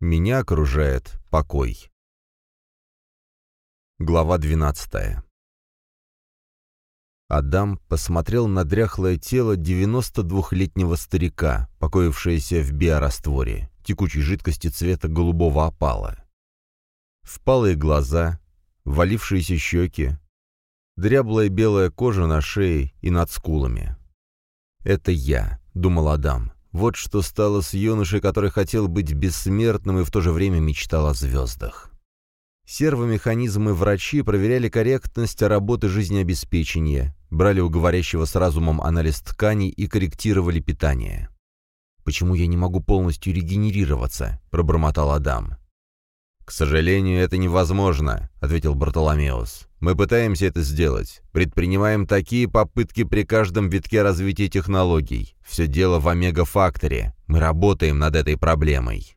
Меня окружает покой. Глава 12 Адам посмотрел на дряхлое тело 92-летнего старика, покоившееся в биорастворе, текучей жидкости цвета голубого опала. Впалые глаза, валившиеся щеки, дряблая белая кожа на шее и над скулами. «Это я», — думал Адам. «Вот что стало с юношей, который хотел быть бессмертным и в то же время мечтал о звездах». Сервомеханизмы врачи проверяли корректность работы жизнеобеспечения, брали у говорящего с разумом анализ тканей и корректировали питание. «Почему я не могу полностью регенерироваться?» — пробормотал Адам. «К сожалению, это невозможно», — ответил Бартоломеус. «Мы пытаемся это сделать. Предпринимаем такие попытки при каждом витке развития технологий. Все дело в омега-факторе. Мы работаем над этой проблемой».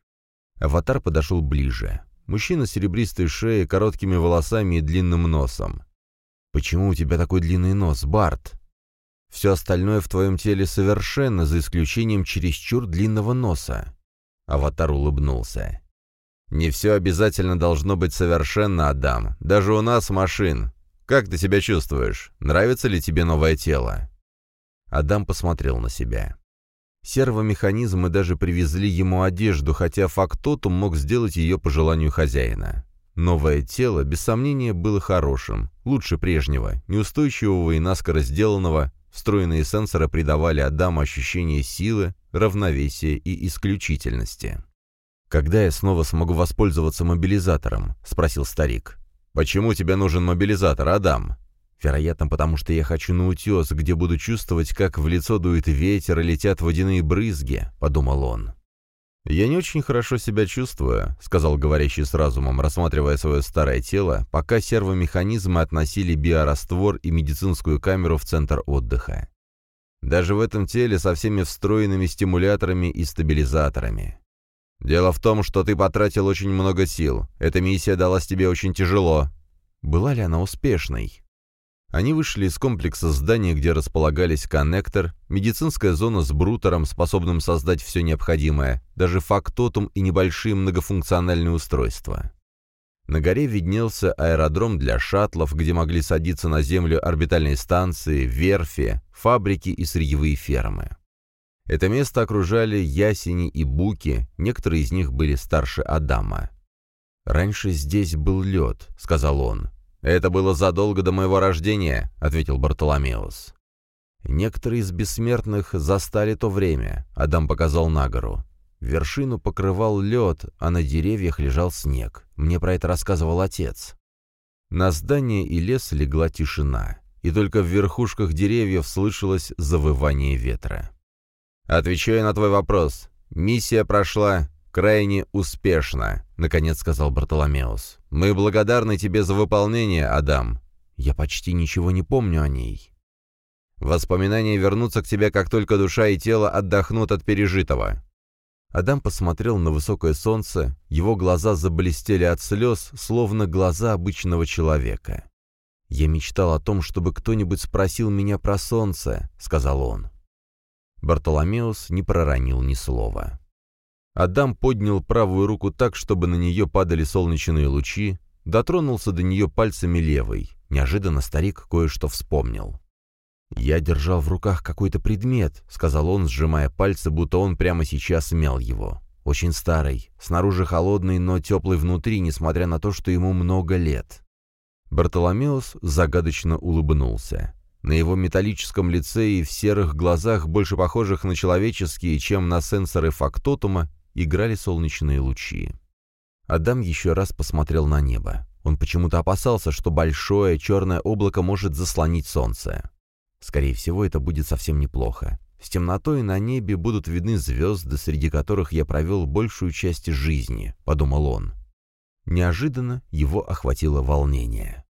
Аватар подошел ближе. Мужчина с серебристой шеей, короткими волосами и длинным носом. «Почему у тебя такой длинный нос, Барт?» «Все остальное в твоем теле совершенно, за исключением чересчур длинного носа». Аватар улыбнулся. «Не все обязательно должно быть совершенно, Адам. Даже у нас машин. Как ты себя чувствуешь? Нравится ли тебе новое тело?» Адам посмотрел на себя. Сервомеханизмы даже привезли ему одежду, хотя фактотум мог сделать ее по желанию хозяина. Новое тело, без сомнения, было хорошим, лучше прежнего, неустойчивого и наскоро сделанного, встроенные сенсоры придавали Адаму ощущение силы, равновесия и исключительности. «Когда я снова смогу воспользоваться мобилизатором?» — спросил старик. «Почему тебе нужен мобилизатор, Адам?» Вероятно, потому что я хочу на утес, где буду чувствовать, как в лицо дует ветер и летят водяные брызги», — подумал он. «Я не очень хорошо себя чувствую», — сказал говорящий с разумом, рассматривая свое старое тело, пока сервомеханизмы относили биораствор и медицинскую камеру в центр отдыха. Даже в этом теле со всеми встроенными стимуляторами и стабилизаторами. «Дело в том, что ты потратил очень много сил. Эта миссия далась тебе очень тяжело». Была ли она успешной? Они вышли из комплекса здания, где располагались коннектор, медицинская зона с брутером, способным создать все необходимое, даже фактотум и небольшие многофункциональные устройства. На горе виднелся аэродром для шаттлов, где могли садиться на землю орбитальные станции, верфи, фабрики и сырьевые фермы. Это место окружали ясени и буки, некоторые из них были старше Адама. «Раньше здесь был лед», — сказал он. «Это было задолго до моего рождения», — ответил Бартоломеус. Некоторые из бессмертных застали то время, Адам показал на гору. Вершину покрывал лед, а на деревьях лежал снег. Мне про это рассказывал отец. На здание и лес легла тишина, и только в верхушках деревьев слышалось завывание ветра. «Отвечаю на твой вопрос. Миссия прошла крайне успешно», — наконец сказал Бартоломеус. «Мы благодарны тебе за выполнение, Адам. Я почти ничего не помню о ней». «Воспоминания вернутся к тебе, как только душа и тело отдохнут от пережитого». Адам посмотрел на высокое солнце, его глаза заблестели от слез, словно глаза обычного человека. «Я мечтал о том, чтобы кто-нибудь спросил меня про солнце», — сказал он. Бартоломеус не проронил ни слова. Адам поднял правую руку так, чтобы на нее падали солнечные лучи, дотронулся до нее пальцами левой. Неожиданно старик кое-что вспомнил. «Я держал в руках какой-то предмет», — сказал он, сжимая пальцы, будто он прямо сейчас мял его. «Очень старый, снаружи холодный, но теплый внутри, несмотря на то, что ему много лет». Бартоломеус загадочно улыбнулся. На его металлическом лице и в серых глазах, больше похожих на человеческие, чем на сенсоры фактотума, играли солнечные лучи. Адам еще раз посмотрел на небо. Он почему-то опасался, что большое черное облако может заслонить солнце. Скорее всего, это будет совсем неплохо. С темнотой на небе будут видны звезды, среди которых я провел большую часть жизни, — подумал он. Неожиданно его охватило волнение.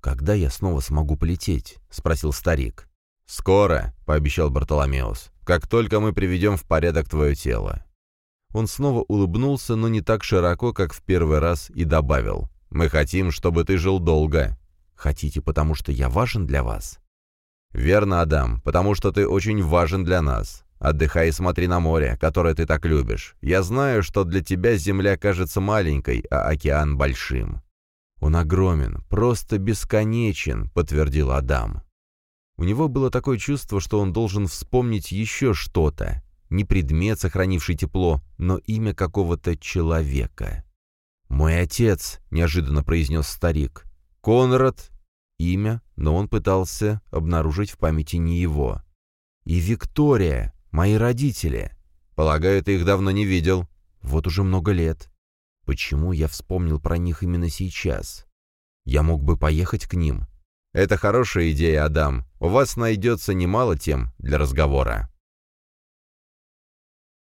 «Когда я снова смогу полететь?» — спросил старик. «Скоро», — пообещал Бартоломеус, — «как только мы приведем в порядок твое тело. Он снова улыбнулся, но не так широко, как в первый раз, и добавил. «Мы хотим, чтобы ты жил долго». «Хотите, потому что я важен для вас?» «Верно, Адам, потому что ты очень важен для нас. Отдыхай и смотри на море, которое ты так любишь. Я знаю, что для тебя земля кажется маленькой, а океан большим». «Он огромен, просто бесконечен», — подтвердил Адам. У него было такое чувство, что он должен вспомнить еще что-то. Не предмет, сохранивший тепло, но имя какого-то человека. «Мой отец», — неожиданно произнес старик. «Конрад». Имя, но он пытался обнаружить в памяти не его. «И Виктория, мои родители. Полагаю, ты их давно не видел. Вот уже много лет. Почему я вспомнил про них именно сейчас? Я мог бы поехать к ним, «Это хорошая идея, Адам. У вас найдется немало тем для разговора».